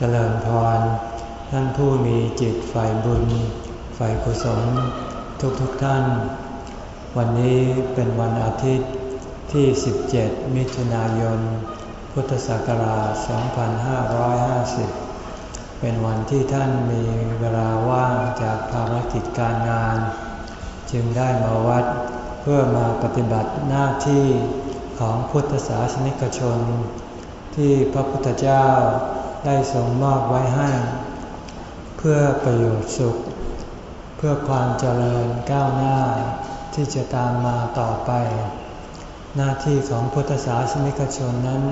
เจริญพร ท่านผู้มีจิตฝ่ายบุญ ฝ่ายกุศลทุกทุกท่าน วันนี้เป็นวันอาทิตย์ที่ 17 มิถุนายน พุทธศักราช 2550 เป็นวันที่ท่านมีเวลาว่างจากภารกิจการงาน จึงได้มาวัดเพื่อมาปฏิบัติหน้าที่ของพุทธศาสนิกชน ที่พระพุทธเจ้า ได้ทรงมอบไว้ให้ เพื่อประโยชน์สุข เพื่อความเจริญก้าวหน้าที่จะตามมาต่อไป หน้าที่ของพุทธศาสนิกชนนั้น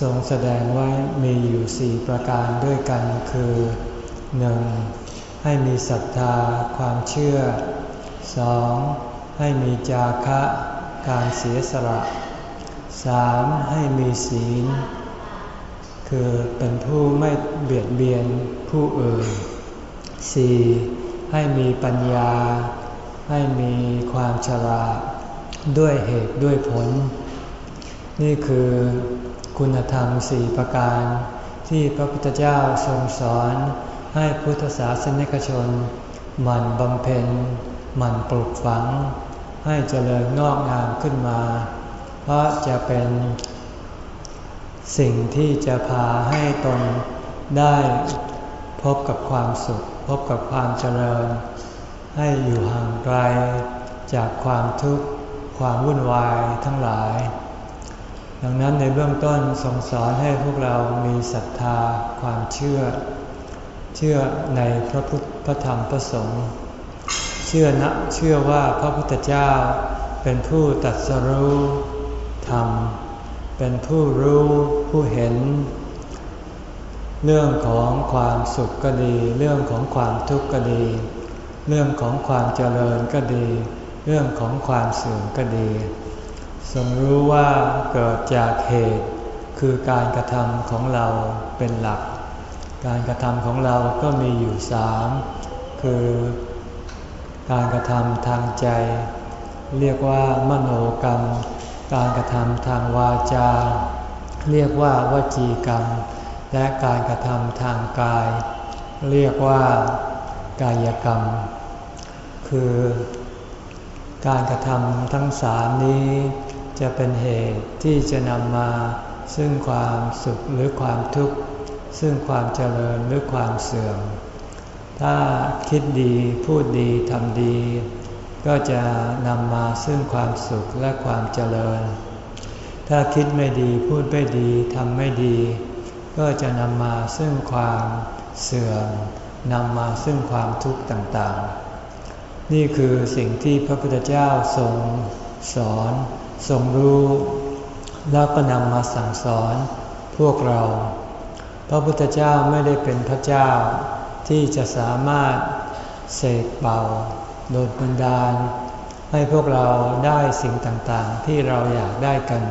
ทรงแสดงไว้มีอยู่สี่ประการด้วยกันคือ 1. ให้มีศรัทธาความเชื่อ 2. ให้มีจาคะการเสียสละ 3. ให้มีศีล คือเป็นผู้ไม่เบียดเบียนผู้อื่น 4. ให้มีปัญญา ให้มีความฉลาดด้วยเหตุด้วยผล นี่คือคุณธรรมสี่ประการ ที่พระพุทธเจ้าทรงสอนให้พุทธศาสนิกชน หมั่นบำเพ็ญ หมั่นปลูกฝัง ให้เจริญงอกงามขึ้นมา เพราะจะเป็น สิ่งที่จะพาให้ตนได้พบกับความสุข พบกับความเจริญ ให้อยู่ห่างไกลจากความทุกข์ความวุ่นวายทั้งหลาย ดังนั้นในเบื้องต้นทรงสอนให้พวกเรามีศรัทธาความเชื่อ เชื่อในพระพุทธพระธรรมพระสงฆ์เชื่อนะเชื่อว่าพระพุทธเจ้าเป็นผู้ตัดสรู้ธรรม เป็นผู้รู้ผู้เห็น เรื่องของความสุขก็ดี เรื่องของความทุกข์ก็ดี เรื่องของความเจริญก็ดี เรื่องของความเสื่อมก็ดีทรงรู้ว่าเกิดจากเหตุ คือการกระทำของเราเป็นหลัก การกระทำของเราก็มีอยู่สามคือ การกระทำทางใจ เรียกว่ามโนกรรม การกระทำทางวาจา เรียกว่าวจีกรรม และการกระทำทางกาย เรียกว่ากายกรรม คือการกระทำทั้งสามนี้ จะเป็นเหตุที่จะนำมาซึ่งความสุขหรือความทุกข์ซึ่งความเจริญหรือความเสื่อม ถ้าคิดดีพูดดีทำดี ก็จะนำมาซึ่งความสุขและความเจริญ ถ้าคิดไม่ดีพูดไม่ดีทำไม่ดี ก็จะนำมาซึ่งความเสื่อมนำมาซึ่งความทุกข์ต่างๆ นี่คือสิ่งที่พระพุทธเจ้าทรงสอนทรงรู้ แล้วก็นำมาสั่งสอนพวกเรา พระพุทธเจ้าไม่ได้เป็นพระเจ้าที่จะสามารถเสกเป่า โดนบันดาล ให้พวกเราได้สิ่งต่างๆ ที่เราอยากได้กัน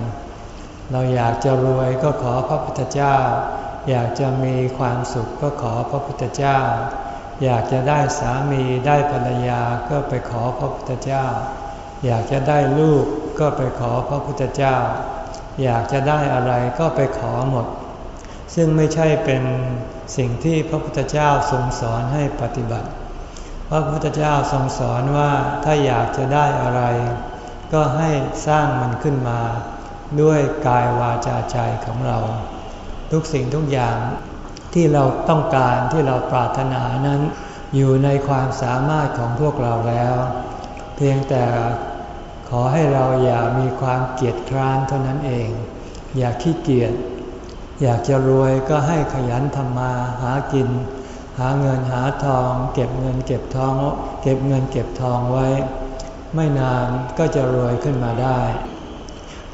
เราอยากจะรวยก็ขอพระพุทธเจ้า อยากจะมีความสุขก็ขอพระพุทธเจ้า อยากจะได้สามีได้ภรรยาก็ไปขอพระพุทธเจ้า อยากจะได้ลูกก็ไปขอพระพุทธเจ้า อยากจะได้อะไรก็ไปขอหมด ซึ่งไม่ใช่เป็นสิ่งที่พระพุทธเจ้าทรงสอนให้ปฏิบัติ พระพุทธเจ้าทรงสอนว่าถ้าอยากจะได้อะไร ก็ให้สร้างมันขึ้นมา ด้วยกายวาจาใจของเรา ทุกสิ่งทุกอย่างที่เราต้องการที่เราปรารถนานั้น อยู่ในความสามารถของพวกเราแล้ว เพียงแต่ขอให้เราอย่ามีความเกียจคร้านเท่านั้นเอง อย่าขี้เกียจอยากจะรวยก็ให้ขยันทำมาหากิน หาเงินหาทอง เก็บเงินเก็บทอง เก็บเงินเก็บทองไว้ ไม่นานก็จะรวยขึ้นมาได้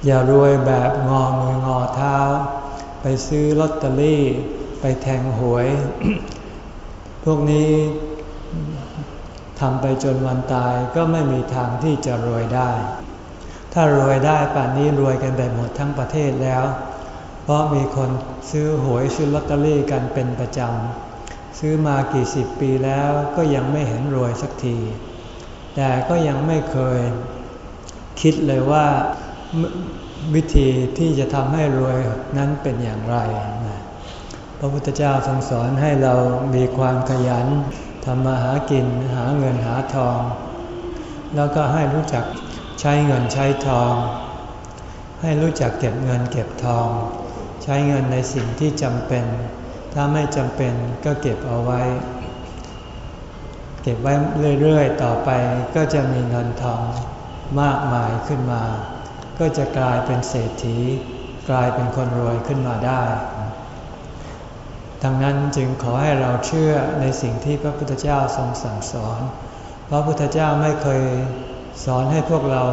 อย่ารวยแบบงอมืองอเท้า ไปซื้อลอตเตอรี่ ไปแทงหวย พวกนี้ทำไปจนวันตายก็ไม่มีทางที่จะรวยได้ ถ้ารวยได้ป่านนี้รวยกันไปหมดทั้งประเทศแล้ว เพราะมีคนซื้อหวยซื้อลอตเตอรี่กันเป็นประจำ ซื้อมากี่สิบปีแล้วก็ยังไม่เห็นรวยสักที แต่ก็ยังไม่เคยคิดเลยว่าวิธีที่จะทำให้รวยนั้นเป็นอย่างไร พระพุทธเจ้าทรงสอนให้เรามีความขยันทำมาหากินหาเงินหาทอง แล้วก็ให้รู้จักใช้เงินใช้ทอง ให้รู้จักเก็บเงินเก็บทอง ใช้เงินในสิ่งที่จำเป็น ถ้าไม่จำเป็นก็เก็บเอาไว้ เก็บไว้เรื่อยๆ ต่อไปก็จะมีเงินทองมากมายขึ้นมา ก็จะกลายเป็นเศรษฐี กลายเป็นคนรวยขึ้นมาได้ ดังนั้นจึงขอให้เราเชื่อในสิ่งที่พระพุทธเจ้าทรงสั่งสอน พระพุทธเจ้าไม่เคยสอนให้พวกเรา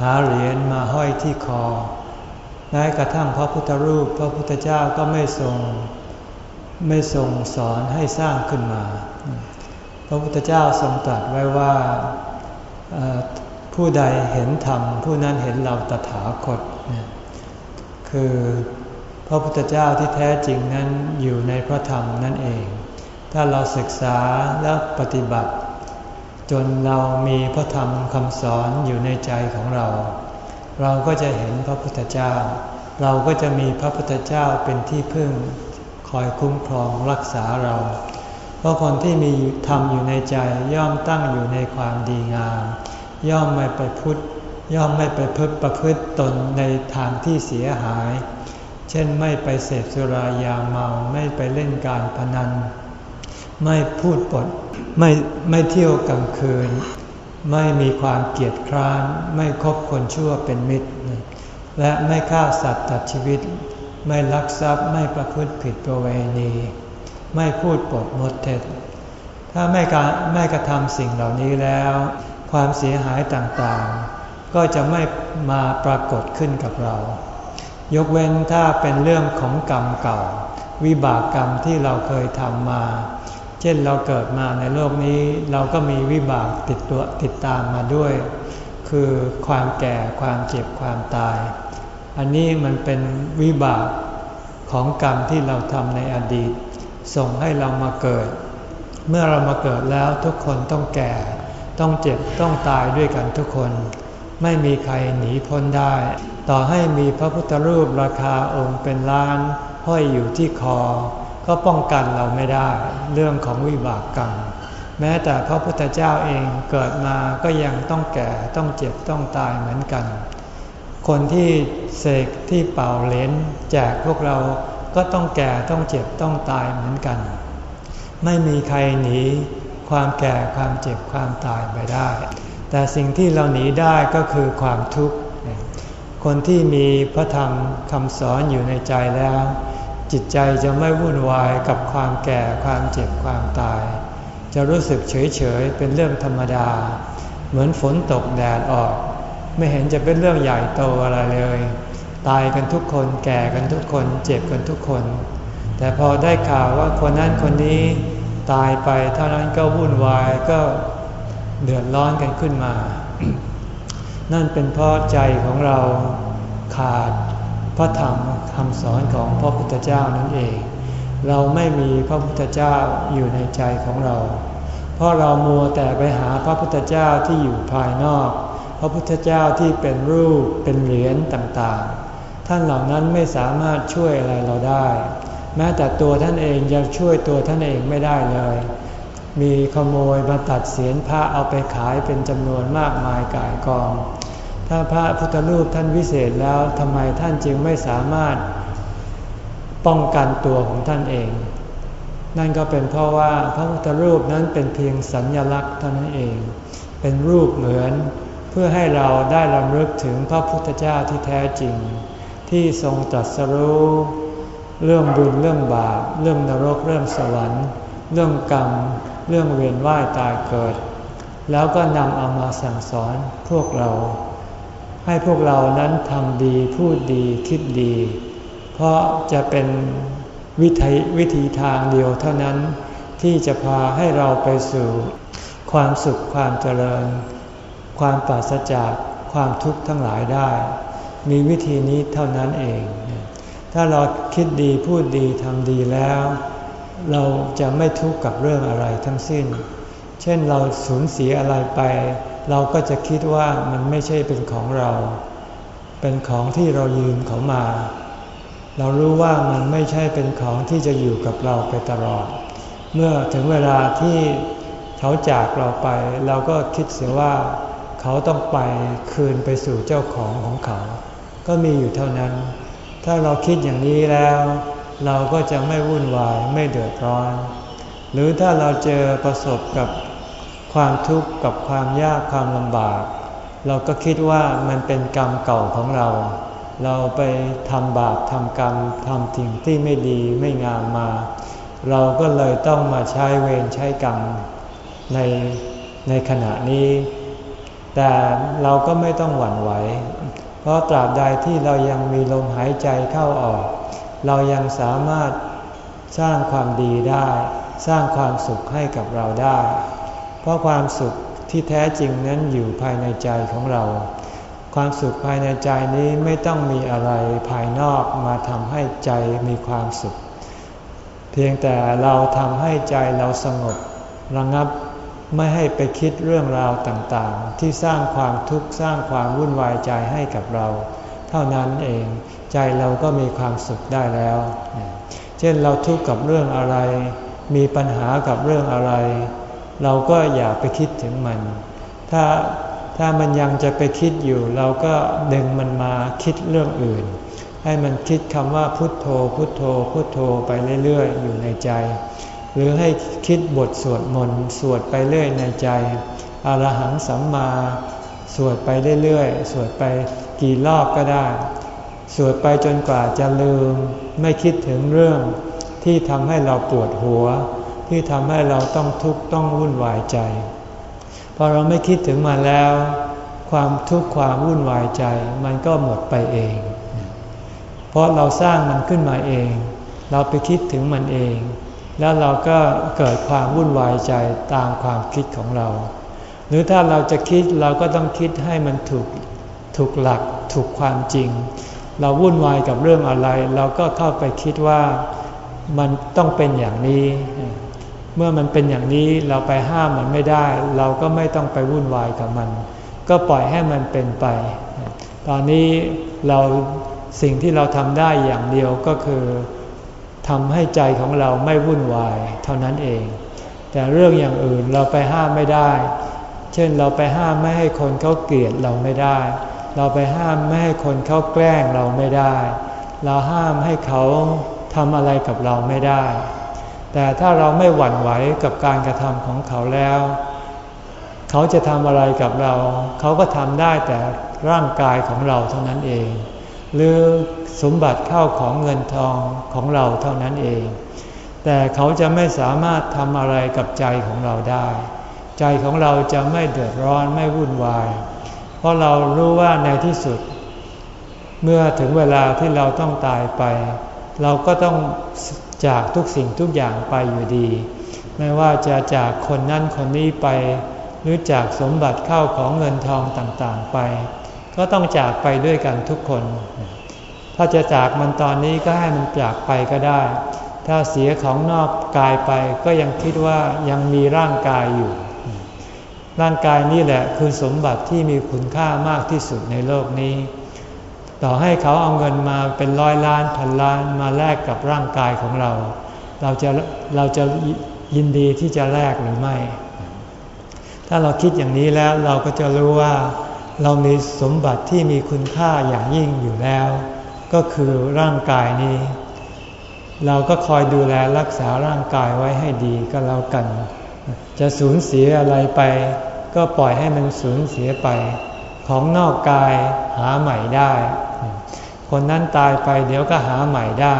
หาเหรียญมาห้อยที่คอแม้กระทั่งพระพุทธรูป พระพุทธเจ้าก็ไม่ทรง ไม่ทรงสอนให้สร้างขึ้นมา พระพุทธเจ้าทรงตรัสไว้ว่าผู้ใดเห็นธรรมผู้นั้นเห็นเราตถาคต คือพระพุทธเจ้าที่แท้จริงนั้นอยู่ในพระธรรมนั่นเอง ถ้าเราศึกษาและปฏิบัติ จนเรามีพระธรรมคำสอนอยู่ในใจของเรา เราก็จะเห็นพระพุทธเจ้า เราก็จะมีพระพุทธเจ้าเป็นที่พึ่ง คอยคุ้มครองรักษาเรา เพราะคนที่มีธรรมอยู่ในใจย่อมตั้งอยู่ในความดีงาม ย่อมไม่ไปพุทธย่อมไม่ไปพึ่ประพฤติตนในทางที่เสียหาย เช่นไม่ไปเสพสุรายาเมาไม่ไปเล่นการพนัน ไม่พูดปดไม่ไม่เที่ยวกลางคืน ไม่มีความเกียจคร้าน ไม่คบคนชั่วเป็นมิตร และไม่ฆ่าสัตว์ตัดชีวิต ไม่ลักทรัพย์ไม่ประพฤติผิดประเวณี ไม่พูดปดมดเท็จ ถ้าไม่การไม่กระทำสิ่งเหล่านี้แล้ว ความเสียหายต่างๆ ก็จะไม่มาปรากฏขึ้นกับเรา ยกเว้นถ้าเป็นเรื่องของกรรมเก่า วิบากกรรมที่เราเคยทำมา เช่นเราเกิดมาในโลกนี้ เราก็มีวิบากติดตัวติดตามมาด้วย คือความแก่ความเจ็บความตาย อันนี้มันเป็นวิบากของกรรมที่เราทำในอดีต ส่งให้เรามาเกิด เมื่อเรามาเกิดแล้วทุกคนต้องแก่ ต้องเจ็บต้องตายด้วยกันทุกคน ไม่มีใครหนีพ้นได้ ต่อให้มีพระพุทธรูปราคาองค์เป็นล้านห้อยอยู่ที่คอ ก็ป้องกันเราไม่ได้ เรื่องของวิบากกรรมแม้แต่พระพุทธเจ้าเองเกิดมาก็ยังต้องแก่ต้องเจ็บต้องตายเหมือนกัน คนที่เสกที่เป่าเลนแจกพวกเราก็ต้องแก่ต้องเจ็บต้องตายเหมือนกัน ไม่มีใครหนีความแก่ความเจ็บความตายไปได้ แต่สิ่งที่เราหนีได้ก็คือความทุกข์ คนที่มีพระธรรมคำสอนอยู่ในใจแล้ว จิตใจจะไม่วุ่นวายกับความแก่ความเจ็บความตาย จะรู้สึกเฉยเฉยเป็นเรื่องธรรมดา เหมือนฝนตกแดดออก ไม่เห็นจะเป็นเรื่องใหญ่โตอะไรเลย ตายกันทุกคนแก่กันทุกคน เจ็บกันทุกคน แต่พอได้ข่าวว่าคนนั้นคนนี้ตายไปเท่านั้นก็วุ่นวายก็เดือดร้อนกันขึ้นมา นั่นเป็นเพราะใจของเราขาดพระธรรมคำสอนของพระพุทธเจ้านั่นเอง เราไม่มีพระพุทธเจ้าอยู่ในใจของเรา เพราะเรามัวแต่ไปหาพระพุทธเจ้าที่อยู่ภายนอก พระพุทธเจ้าที่เป็นรูปเป็นเหรียญต่างๆ ท่านเหล่านั้นไม่สามารถช่วยอะไรเราได้ แม้แต่ตัวท่านเองยังช่วยตัวท่านเองไม่ได้เลย มีขโมยมาตัดเสียนพระเอาไปขายเป็นจำนวนมากมายกายกอง ถ้าพระพุทธรูปท่านวิเศษแล้วทำไมท่านจึงไม่สามารถป้องกันตัวของท่านเอง นั่นก็เป็นเพราะว่าพระพุทธรูปนั้นเป็นเพียงสัญญลักษณ์เท่านั้นเอง เป็นรูปเหมือน เพื่อให้เราได้รำลึกถึงพระพุทธเจ้าที่แท้จริง ที่ทรงตรัสรู้เรื่องบุญเรื่องบาป เรื่องนรกเรื่องสวรรค์ เรื่องกรรม เรื่องเวียนว่ายตายเกิด แล้วก็นำเอามาสั่งสอนพวกเรา ให้พวกเรานั้นทำดีพูดดีคิดดี เพราะจะเป็นวิธีวิธีทางเดียวเท่านั้นที่จะพาให้เราไปสู่ความสุขความเจริญ ความปราศจากความทุกข์ทั้งหลายได้ มีวิธีนี้เท่านั้นเอง ถ้าเราคิดดีพูดดีทำดีแล้ว เราจะไม่ทุกข์กับเรื่องอะไรทั้งสิ้น เช่นเราสูญเสียอะไรไป เราก็จะคิดว่ามันไม่ใช่เป็นของเรา เป็นของที่เรายืมเขามา เรารู้ว่ามันไม่ใช่เป็นของที่จะอยู่กับเราไปตลอด เมื่อถึงเวลาที่เขาจากเราไป เราก็คิดเสียว่า เขาต้องไปคืนไปสู่เจ้าของของเขา ก็มีอยู่เท่านั้น ถ้าเราคิดอย่างนี้แล้ว เราก็จะไม่วุ่นวายไม่เดือดร้อน หรือถ้าเราเจอประสบกับความทุกข์กับความยากความลำบาก เราก็คิดว่ามันเป็นกรรมเก่าของเรา เราไปทำบาปทำกรรมทำสิ่งที่ไม่ดีไม่งามมา เราก็เลยต้องมาใช้เวรใช้กรรมในในขณะนี้ แต่เราก็ไม่ต้องหวั่นไหว เพราะตราบใดที่เรายังมีลมหายใจเข้าออก เรายังสามารถสร้างความดีได้ สร้างความสุขให้กับเราได้ เพราะความสุขที่แท้จริงนั้นอยู่ภายในใจของเรา ความสุขภายในใจนี้ไม่ต้องมีอะไรภายนอกมาทำให้ใจมีความสุข เพียงแต่เราทำให้ใจเราสงบระงับ ไม่ให้ไปคิดเรื่องราวต่างๆ ที่สร้างความทุกข์สร้างความวุ่นวายใจให้กับเรา เท่านั้นเองใจเราก็มีความสุขได้แล้ว เช่นเราทุกข์กับเรื่องอะไร มีปัญหากับเรื่องอะไร เราก็อย่าไปคิดถึงมัน ถ้าถ้ามันยังจะไปคิดอยู่ เราก็ดึงมันมาคิดเรื่องอื่น ให้มันคิดคำว่าพุทโธ พุทโธ พุทโธไปเรื่อยๆ อยู่ในใจ หรือให้คิดบทสวดมนต์สวดไปเรื่อยในใจอรหังสัมมา สวดไปเรื่อยๆ สวดไปกี่รอบก็ได้ สวดไปจนกว่าจะลืม ไม่คิดถึงเรื่องที่ทำให้เราปวดหัว ที่ทำให้เราต้องทุกข์ต้องวุ่นวายใจ พอเราไม่คิดถึงมันแล้ว ความทุกข์ความวุ่นวายใจมันก็หมดไปเอง เพราะเราสร้างมันขึ้นมาเอง เราไปคิดถึงมันเอง แล้วเราก็เกิดความวุ่นวายใจตามความคิดของเรา หรือถ้าเราจะคิดเราก็ต้องคิดให้มันถูกถูกหลักถูกความจริง เราวุ่นวายกับเรื่องอะไร เราก็เข้าไปคิดว่ามันต้องเป็นอย่างนี้ เมื่อมันเป็นอย่างนี้เราไปห้ามมันไม่ได้ เราก็ไม่ต้องไปวุ่นวายกับมัน ก็ปล่อยให้มันเป็นไป ตอนนี้เราสิ่งที่เราทำได้อย่างเดียวก็คือ ทำให้ใจของเราไม่วุ่นวายเท่านั้นเอง แต่เรื่องอย่างอื่นเราไปห้ามไม่ได้ เช่นเราไปห้ามไม่ให้คนเขาเกลียดเราไม่ได้ เราไปห้ามไม่ให้คนเขาแกล้งเราไม่ได้ เราห้ามให้เขาทำอะไรกับเราไม่ได้ แต่ถ้าเราไม่หวั่นไหวกับการกระทำของเขาแล้ว เขาจะทำอะไรกับเรา เขาก็ทำได้แต่ร่างกายของเราเท่านั้นเอง หรือ สมบัติเข้าของเงินทองของเราเท่านั้นเอง แต่เขาจะไม่สามารถทำอะไรกับใจของเราได้ ใจของเราจะไม่เดือดร้อนไม่วุ่นวาย เพราะเรารู้ว่าในที่สุด เมื่อถึงเวลาที่เราต้องตายไป เราก็ต้องจากทุกสิ่งทุกอย่างไปอยู่ดี ไม่ว่าจะจากคนนั้นคนนี้ไป หรือจากสมบัติเข้าของเงินทองต่างๆไป ก็ต้องจากไปด้วยกันทุกคน ถ้าจะจากมันตอนนี้ก็ให้มันจากไปก็ได้ ถ้าเสียของนอกกายไปก็ยังคิดว่ายังมีร่างกายอยู่ ร่างกายนี่แหละคือสมบัติที่มีคุณค่ามากที่สุดในโลกนี้ ต่อให้เขาเอาเงินมาเป็นร้อยล้านพันล้านมาแลกกับร่างกายของเรา เราจะเราจะยินดีที่จะแลกหรือไม่ ถ้าเราคิดอย่างนี้แล้วเราก็จะรู้ว่า เรามีสมบัติที่มีคุณค่าอย่างยิ่งอยู่แล้ว ก็คือร่างกายนี้ เราก็คอยดูแลรักษาร่างกายไว้ให้ดีก็แล้วกัน จะสูญเสียอะไรไป ก็ปล่อยให้มันสูญเสียไป ของนอกกายหาใหม่ได้ คนนั้นตายไปเดี๋ยวก็หาใหม่ได้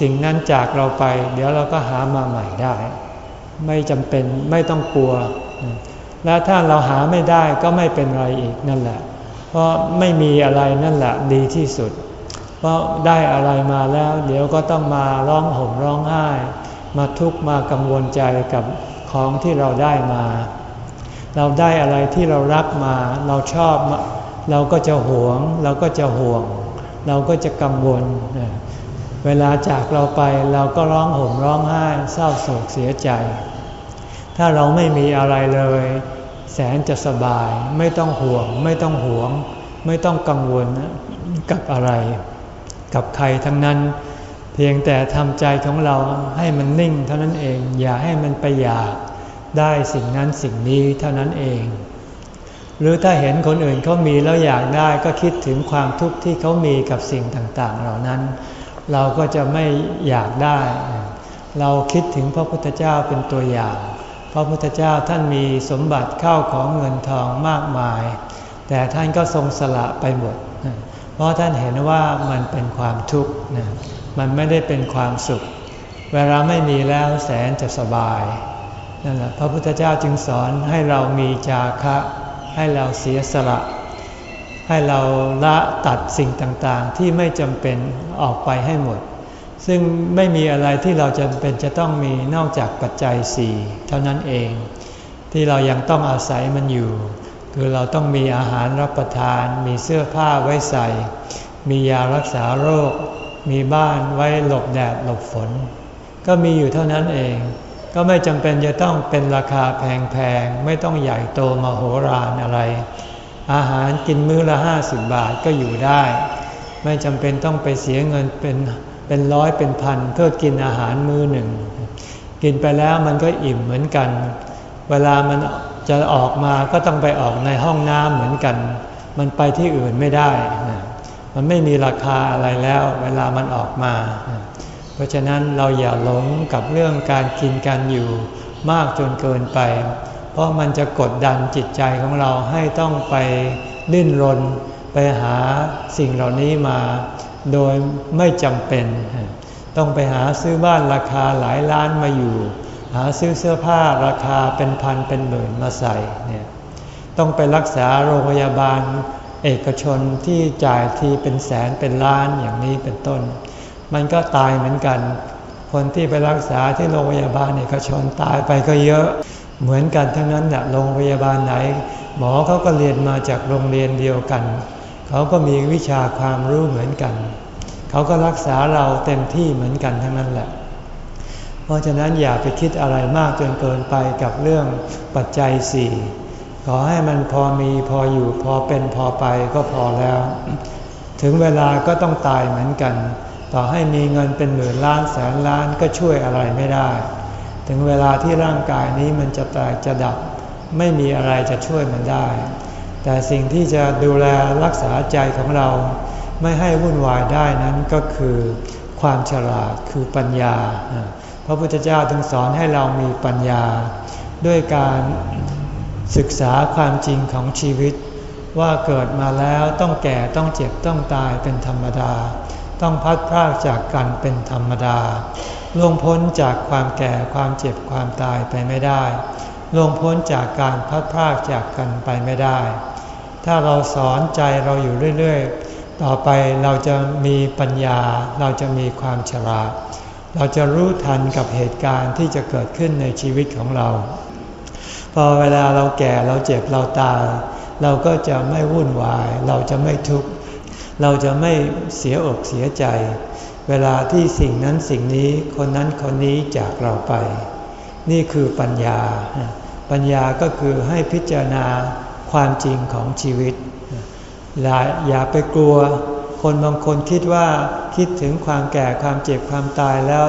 สิ่งนั้นจากเราไป เดี๋ยวเราก็หามาใหม่ได้ ไม่จำเป็นไม่ต้องกลัว และถ้าเราหาไม่ได้ก็ไม่เป็นไรอีกนั่นแหละ เพราะไม่มีอะไรนั่นแหละดีที่สุด เพราะได้อะไรมาแล้ว เดี๋ยวก็ต้องมาร้องห่มร้องไห้ มาทุกข์มากังวลใจกับของที่เราได้มา เราได้อะไรที่เรารักมา เราชอบเราก็จะหวง เราก็จะห่วง เราก็จะกังวล เวลาจากเราไปเราก็ร้องห่มร้องไห้เศร้าโศกเสียใจ ถ้าเราไม่มีอะไรเลย แสนจะสบาย ไม่ต้องห่วง ไม่ต้องห่วง ไม่ต้องกังวลกับอะไร กับใครทั้งนั้น เพียงแต่ทำใจของเราให้มันนิ่งเท่านั้นเอง อย่าให้มันไปอยากได้สิ่งนั้นสิ่งนี้เท่านั้นเอง หรือถ้าเห็นคนอื่นเขามีแล้วอยากได้ก็คิดถึงความทุกข์ที่เขามีกับสิ่งต่างๆ เหล่านั้น เราก็จะไม่อยากได้ เราคิดถึงพระพุทธเจ้าเป็นตัวอย่าง พระพุทธเจ้าท่านมีสมบัติเข้าของเงินทองมากมาย แต่ท่านก็ทรงสละไปหมด เพราะท่านเห็นว่ามันเป็นความทุกข์นะมันไม่ได้เป็นความสุข เวลาไม่มีแล้วแสนจะสบายนั่นแหละพระพุทธเจ้าจึงสอนให้เรามีจาคะ ให้เราเสียสละ ให้เราละตัดสิ่งต่างๆ ที่ไม่จำเป็นออกไปให้หมด ซึ่งไม่มีอะไรที่เราจำเป็นจะต้องมีนอกจากปัจจัยสี่เท่านั้นเอง ที่เรายังต้องอาศัยมันอยู่ คือเราต้องมีอาหารรับประทาน มีเสื้อผ้าไว้ใส่ มียารักษาโรค มีบ้านไว้หลบแดดหลบฝน ก็มีอยู่เท่านั้นเอง ก็ไม่จำเป็นจะต้องเป็นราคาแพงๆ ไม่ต้องใหญ่โตมโหฬารอะไร อาหารกินมื้อละห้าสิบบาทก็อยู่ได้ ไม่จำเป็นต้องไปเสียเงินเป็นเป็นร้อยเป็นพันเพื่อกินอาหารมื้อหนึ่ง กินไปแล้วมันก็อิ่มเหมือนกัน เวลามัน จะออกมาก็ต้องไปออกในห้องน้ำเหมือนกัน มันไปที่อื่นไม่ได้ มันไม่มีราคาอะไรแล้ว เวลามันออกมา เพราะฉะนั้นเราอย่าหลงกับเรื่องการกินการอยู่มากจนเกินไป เพราะมันจะกดดันจิตใจของเราให้ต้องไปดิ้นรน ไปหาสิ่งเหล่านี้มา โดยไม่จำเป็น ต้องไปหาซื้อบ้านราคาหลายล้านมาอยู่ หาซื้อเสื้อผ้าราคาเป็นพันเป็นหมื่นมาใส่เนี่ยต้องไปรักษาโรงพยาบาลเอกชนที่จ่ายทีเป็นแสนเป็นล้านอย่างนี้เป็นต้น มันก็ตายเหมือนกัน คนที่ไปรักษาที่โรงพยาบาลเอกชนตายไปก็เยอะ เหมือนกันทั้งนั้นแหละโรงพยาบาลไหน หมอเขาก็เรียนมาจากโรงเรียนเดียวกัน เขาก็มีวิชาความรู้เหมือนกัน เขาก็รักษาเราเต็มที่เหมือนกันทั้งนั้นแหละ เพราะฉะนั้นอย่าไปคิดอะไรมากจนเกินไปกับเรื่องปัจจัยสี่ขอให้มันพอมีพออยู่พอเป็นพอไปก็พอแล้ว ถึงเวลาก็ต้องตายเหมือนกัน ต่อให้มีเงินเป็นหมื่นล้านแสนล้านก็ช่วยอะไรไม่ได้ ถึงเวลาที่ร่างกายนี้มันจะแตกจะดับ ไม่มีอะไรจะช่วยมันได้ แต่สิ่งที่จะดูแลรักษาใจของเรา ไม่ให้วุ่นวายได้นั้นก็คือ ความฉลาดคือปัญญา พระพุทธเจ้าถึงสอนให้เรามีปัญญา ด้วยการศึกษาความจริงของชีวิต ว่าเกิดมาแล้วต้องแก่ต้องเจ็บต้องตายเป็นธรรมดา ต้องพัดพรากจากกันเป็นธรรมดาล่วงพ้นจากความแก่ความเจ็บความตายไปไม่ได้ล่วงพ้นจากการพัดพรากจากกันไปไม่ได้ ถ้าเราสอนใจเราอยู่เรื่อย ๆ ต่อไปเราจะมีปัญญาเราจะมีความฉลาด เราจะรู้ทันกับเหตุการณ์ที่จะเกิดขึ้นในชีวิตของเรา พอเวลาเราแก่เราเจ็บเราตายเราก็จะไม่วุ่นวาย เราจะไม่ทุกข์เราจะไม่เสียอกเสียใจ เวลาที่สิ่งนั้นสิ่งนี้คนนั้นคนนี้จากเราไป นี่คือปัญญา ปัญญาก็คือให้พิจารณาความจริงของชีวิตอย่าไปกลัว คนบางคนคิดว่าคิดถึงความแก่ความเจ็บความตายแล้ว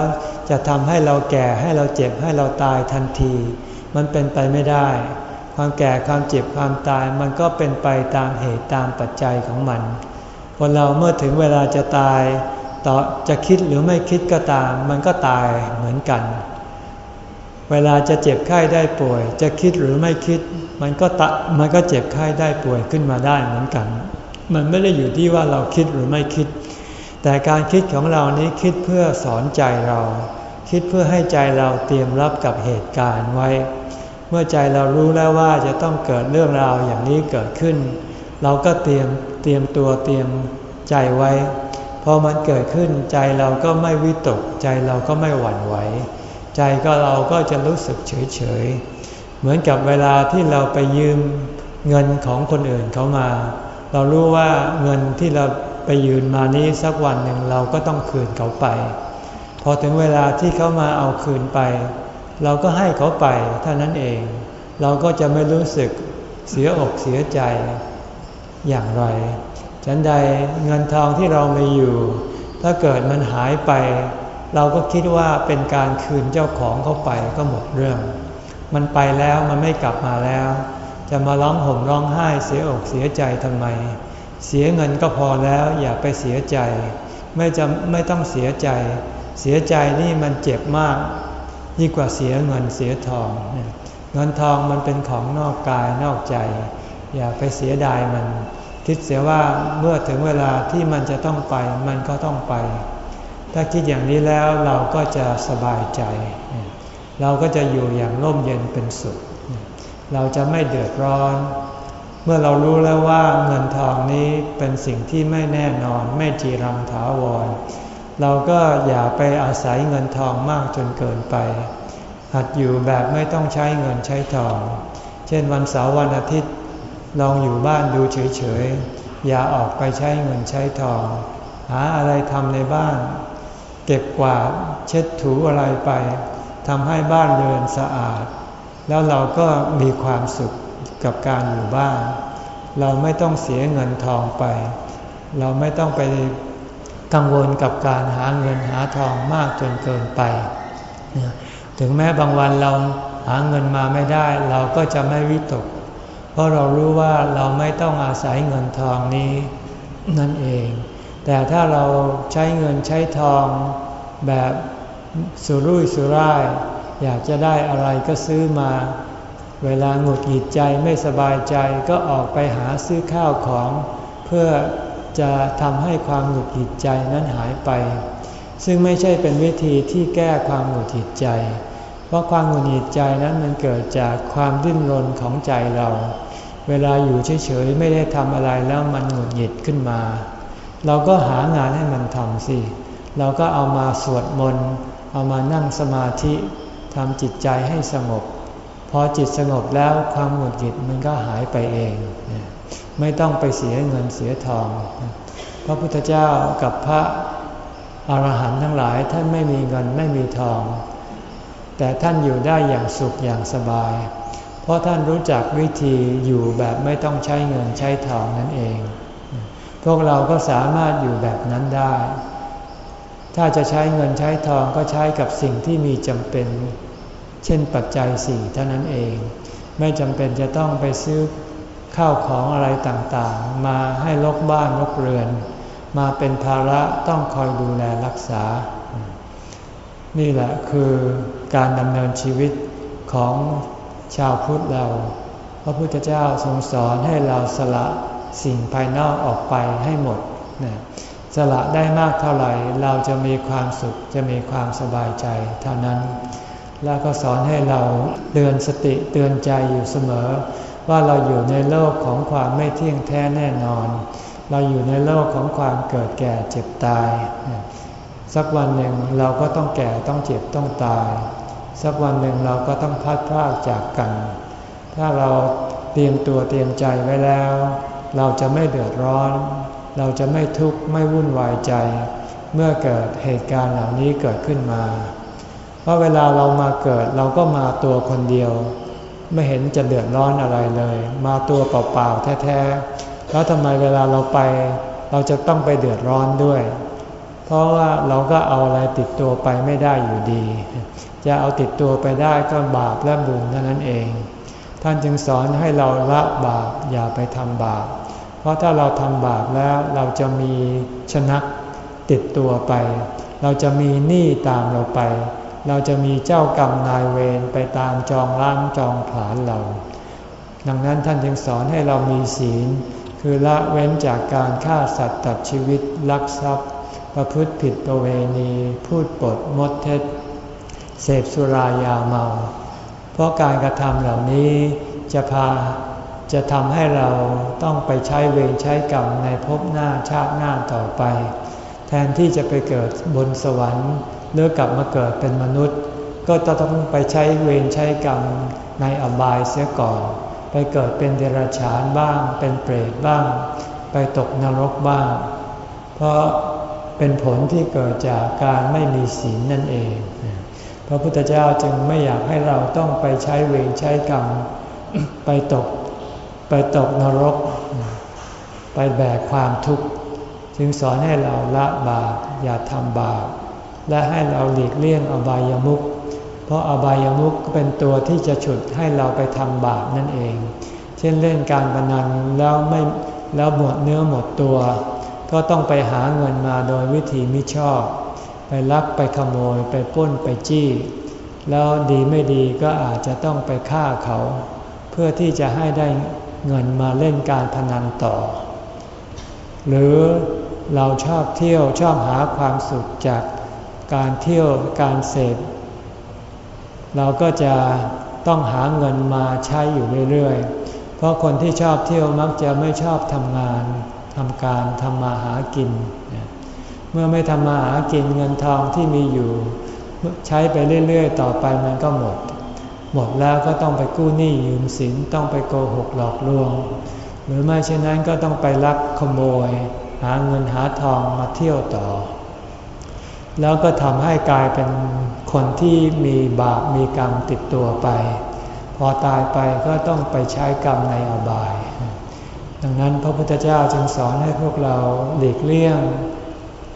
จะทำให้เราแก่ให้เราเจ็บให้เราตายทันที มันเป็นไปไม่ได้ ความแก่ความเจ็บความตายมันก็เป็นไปตามเหตุตามปัจจัยของมัน คนเราเมื่อถึงเวลาจะตายต่อจะคิดหรือไม่คิดก็ตาม มันก็ตายเหมือนกัน เวลาจะเจ็บไข้ได้ป่วย จะคิดหรือไม่คิด มันก็ตะมันก็เจ็บไข้ได้ป่วยขึ้นมาได้เหมือนกัน มันไม่ได้อยู่ที่ว่าเราคิดหรือไม่คิด แต่การคิดของเรานี้คิดเพื่อสอนใจเรา คิดเพื่อให้ใจเราเตรียมรับกับเหตุการณ์ไว้ เมื่อใจเรารู้แล้วว่าจะต้องเกิดเรื่องราวอย่างนี้เกิดขึ้น เราก็เตรียมเตรียมตัวเตรียมใจไว้พอมันเกิดขึ้นใจเราก็ไม่วิตก ใจเราก็ไม่หวั่นไหว ใจก็เราก็จะรู้สึกเฉยเฉยเหมือนกับเวลาที่เราไปยืมเงินของคนอื่นเขามา เรารู้ว่าเงินที่เราไปยืมมานี้สักวันหนึ่งเราก็ต้องคืนเขาไป พอถึงเวลาที่เขามาเอาคืนไป เราก็ให้เขาไปเท่านั้นเอง เราก็จะไม่รู้สึกเสียอกเสียใจอย่างไร ฉันใดเงินทองที่เรามีอยู่ ถ้าเกิดมันหายไป เราก็คิดว่าเป็นการคืนเจ้าของเขาไปก็หมดเรื่อง มันไปแล้วมันไม่กลับมาแล้ว จะมาร้องห่มร้องไห้เสียอกเสียใจทำไม เสียเงินก็พอแล้วอย่าไปเสียใจ ไม่จะไม่ต้องเสียใจ เสียใจนี่มันเจ็บมาก ยิ่งกว่าเสียเงินเสียทอง เงินทองมันเป็นของนอกกายนอกใจ อย่าไปเสียดายมัน คิดเสียว่าเมื่อถึงเวลาที่มันจะต้องไปมันก็ต้องไป ถ้าคิดอย่างนี้แล้วเราก็จะสบายใจ เราก็จะอยู่อย่างร่มเย็นเป็นสุข เราจะไม่เดือดร้อน เมื่อเรารู้แล้วว่าเงินทองนี้เป็นสิ่งที่ไม่แน่นอนไม่จีรังถาวร เราก็อย่าไปอาศัยเงินทองมากจนเกินไป หัดอยู่แบบไม่ต้องใช้เงินใช้ทอง เช่นวันเสาร์วันอาทิตย์ ลองอยู่บ้านดูเฉยๆ อย่าออกไปใช้เงินใช้ทอง หาอะไรทำในบ้าน เก็บกวาดเช็ดถูอะไรไปทำให้บ้านเรือนสะอาด แล้วเราก็มีความสุขกับการอยู่บ้าน เราไม่ต้องเสียเงินทองไป เราไม่ต้องไปกังวลกับการหาเงินหาทองมากจนเกินไป ถึงแม้บางวันเราหาเงินมาไม่ได้ เราก็จะไม่วิตก เพราะเรารู้ว่าเราไม่ต้องอาศัยเงินทองนี้นั่นเอง แต่ถ้าเราใช้เงินใช้ทองแบบสุรุ่ยสุร่าย อยากจะได้อะไรก็ซื้อมา เวลาหงุดหงิดใจไม่สบายใจก็ออกไปหาซื้อข้าวของ เพื่อจะทำให้ความหงุดหงิดใจนั้นหายไป ซึ่งไม่ใช่เป็นวิธีที่แก้ความหงุดหงิดใจ เพราะความหงุดหงิดใจนั้นมันเกิดจากความดิ้นรนของใจเรา เวลาอยู่เฉยๆไม่ได้ทำอะไรแล้วมันหงุดหงิดขึ้นมา เราก็หางานให้มันทำสิ เราก็เอามาสวดมนต์ เอามานั่งสมาธิ ทำจิตใจให้สงบ พอจิตสงบแล้วความหงุดหงิดมันก็หายไปเอง ไม่ต้องไปเสียเงินเสียทอง พระพุทธเจ้ากับพระอรหันต์ทั้งหลายท่านไม่มีเงินไม่มีทอง แต่ท่านอยู่ได้อย่างสุขอย่างสบาย เพราะท่านรู้จักวิธีอยู่แบบไม่ต้องใช้เงินใช้ทองนั่นเอง พวกเราก็สามารถอยู่แบบนั้นได้ ถ้าจะใช้เงินใช้ทองก็ใช้กับสิ่งที่มีจำเป็น เช่นปัจจัยสี่เท่านั้นเอง ไม่จำเป็นจะต้องไปซื้อข้าวของอะไรต่างๆ มาให้ลกบ้านลกเรือน มาเป็นภาระต้องคอยดูแลรักษา นี่แหละคือการดำเนินชีวิตของชาวพุทธเรา พระพุทธเจ้าทรงสอนให้เราสละสิ่งภายนอกออกไปให้หมดนะ สละได้มากเท่าไหร่ เราจะมีความสุขจะมีความสบายใจเท่านั้น แล้วก็สอนให้เราเตือนสติเตือนใจอยู่เสมอ ว่าเราอยู่ในโลกของความไม่เที่ยงแท้แน่นอน เราอยู่ในโลกของความเกิดแก่เจ็บตาย สักวันหนึ่งเราก็ต้องแก่ต้องเจ็บต้องตาย สักวันหนึ่งเราก็ต้องพัดพลากจากกัน ถ้าเราเตรียมตัวเตรียมใจไว้แล้ว เราจะไม่เดือดร้อน เราจะไม่ทุกข์ไม่วุ่นวายใจ เมื่อเกิดเหตุการณ์เหล่านี้เกิดขึ้นมา เพราะเวลาเรามาเกิดเราก็มาตัวคนเดียว ไม่เห็นจะเดือดร้อนอะไรเลย มาตัวเปล่าๆแท้ๆแล้วทำไมเวลาเราไป เราจะต้องไปเดือดร้อนด้วย เพราะว่าเราก็เอาอะไรติดตัวไปไม่ได้อยู่ดี จะเอาติดตัวไปได้ก็บาปและบุญเท่านั้นเอง ท่านจึงสอนให้เราละบาปอย่าไปทำบาป เพราะถ้าเราทำบาปแล้วเราจะมีชนะติดตัวไป เราจะมีหนี้ตามเราไป เราจะมีเจ้ากรรมนายเวรไปตามจองล้างจองผลาญเรา ดังนั้นท่านจึงสอนให้เรามีศีล คือละเว้นจากการฆ่าสัตว์ตัดชีวิตลักทรัพย์ ประพฤติผิดประเวณี พูดปดมดเท็จ เสพสุรายาเมา เพราะการกระทำเหล่านี้จะพา จะทำให้เราต้องไปใช้เวรใช้กรรมในภพหน้าชาติหน้าต่อไป แทนที่จะไปเกิดบนสวรรค์หรือกลับมาเกิดเป็นมนุษย์ ก็จะต้องไปใช้เวรใช้กรรมในอบายเสียก่อน ไปเกิดเป็นเดรัจฉานบ้าง เป็นเปรตบ้าง ไปตกนรกบ้าง เพราะเป็นผลที่เกิดจากการไม่มีศีลนั่นเอง พระพุทธเจ้าจึงไม่อยากให้เราต้องไปใช้เวรใช้กรรม ไปตก ไปตกนรก ไปแบกความทุกข์ จึงสอนให้เราละบาปอย่าทำบาป และให้เราหลีกเลี่ยงอบายามุข เพราะอบายามุขเป็นตัวที่จะฉุดให้เราไปทำบาปนั่นเอง เช่นเล่นการพนันแล้วไม่แล้วหมดเนื้อหมดตัว ก็ต้องไปหาเงินมาโดยวิธีมิชอบ ไปลักไปขโมยไปป้นไปจี้ แล้วดีไม่ดีก็อาจจะต้องไปฆ่าเขา เพื่อที่จะให้ได้ เงินมาเล่นการพนันต่อ หรือเราชอบเที่ยวชอบหาความสุขจากการเที่ยวการเสพเราก็จะต้องหาเงินมาใช้อยู่เรื่อยๆ เพราะคนที่ชอบเที่ยวมักจะไม่ชอบทำงานทำการทำมาหากิน เมื่อไม่ทำมาหากินเงินทองที่มีอยู่ ใช้ไปเรื่อยๆ ต่อไปมันก็หมด หมดแล้วก็ต้องไปกู้หนี้ยืมสินต้องไปโกหกหลอกลวง หรือไม่เช่นนั้นก็ต้องไปลักขโมย หาเงินหาทองมาเที่ยวต่อ แล้วก็ทำให้กลายเป็นคนที่มีบาปมีกรรมติดตัวไป พอตายไปก็ต้องไปใช้กรรมในอบาย ดังนั้นพระพุทธเจ้าจึงสอนให้พวกเราหลีกเลี่ยง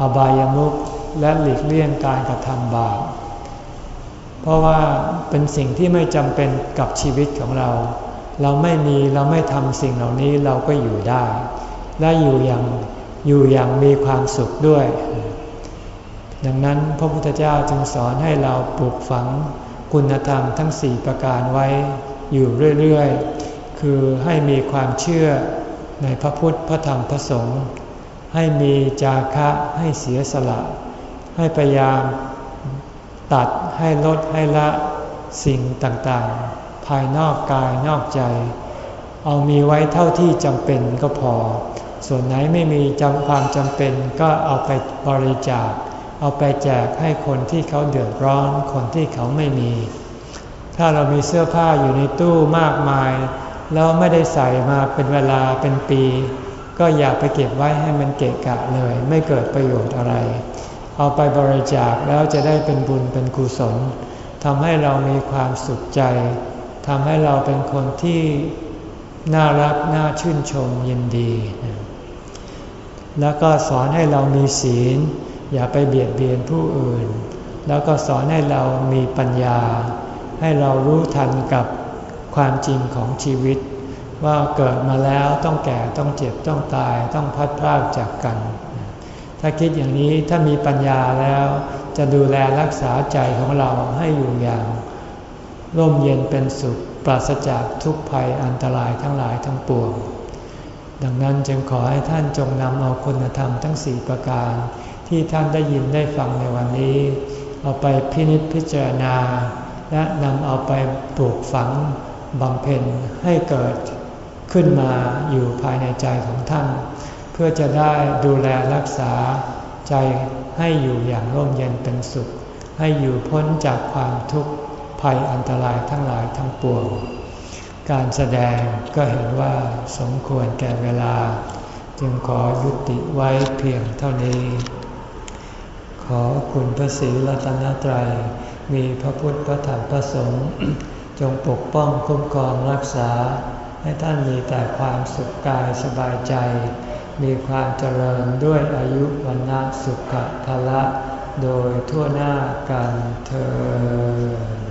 อบายามุขและหลีกเลี่ยงการกระทำบาป เพราะว่าเป็นสิ่งที่ไม่จำเป็นกับชีวิตของเรา เราไม่มีเราไม่ทำสิ่งเหล่านี้เราก็อยู่ได้ และอยู่อย่างอยู่อย่างมีความสุขด้วย ดังนั้นพระพุทธเจ้าจึงสอนให้เราปลูกฝังคุณธรรมทั้งสี่ประการไว้อยู่เรื่อยๆ คือให้มีความเชื่อในพระพุทธพระธรรมพระสงฆ์ให้มีจาคะให้เสียสละ ให้พยายาม ตัดให้ลดให้ละสิ่งต่างๆ ภายนอกกายนอกใจ เอามีไว้เท่าที่จำเป็นก็พอ ส่วนไหนไม่มีจำความจำเป็นก็เอาไปบริจาค เอาไปแจกให้คนที่เขาเดือดร้อน คนที่เขาไม่มี ถ้าเรามีเสื้อผ้าอยู่ในตู้มากมาย แล้วไม่ได้ใส่มาเป็นเวลาเป็นปี ก็อย่าไปเก็บไว้ให้มันเกะกะเลย ไม่เกิดประโยชน์อะไร เอาไปบริจาคแล้วจะได้เป็นบุญเป็นกุศลทำให้เรามีความสุขใจทำให้เราเป็นคนที่น่ารักน่าชื่นชมยินดี แล้วก็สอนให้เรามีศีล อย่าไปเบียดเบียนผู้อื่น แล้วก็สอนให้เรามีปัญญา ให้เรารู้ทันกับความจริงของชีวิต ว่าเกิดมาแล้วต้องแก่ต้องเจ็บต้องตายต้องพัดพลากจากกัน ถ้าคิดอย่างนี้ถ้ามีปัญญาแล้ว จะดูแลรักษาใจของเราให้อยู่อย่างร่มเย็นเป็นสุขปราศจากทุกภัยอันตรายทั้งหลายทั้งปวง ดังนั้นจึงขอให้ท่านจงนำเอาคุณธรรมทั้งสี่ประการ ที่ท่านได้ยินได้ฟังในวันนี้ เอาไปพินิจพิจารณา และนำเอาไปปลูกฝังบำเพ็ญให้เกิดขึ้นมาอยู่ภายในใจของท่าน เพื่อจะได้ดูแลรักษาใจให้อยู่อย่างร่มเย็นเป็นสุข ให้อยู่พ้นจากความทุกข์ภัยอันตรายทั้งหลายทั้งปวง การแสดงก็เห็นว่าสมควรแก่เวลา จึงขอยุติไว้เพียงเท่านี้ ขอคุณพระศรีรัตนตรัย มีพระพุทธพระธรรมพระสงฆ์จงปกป้องคุ้มครองรักษา ให้ท่านมีแต่ความสุขกายสบายใจ มีความเจริญด้วยอายุวันนะสุขภะละ โดยทั่วหน้ากันเธอ